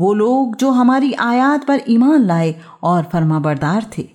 वो लोग जो हमारी आयात पर ईमान लाए और फर्माबरदार थे।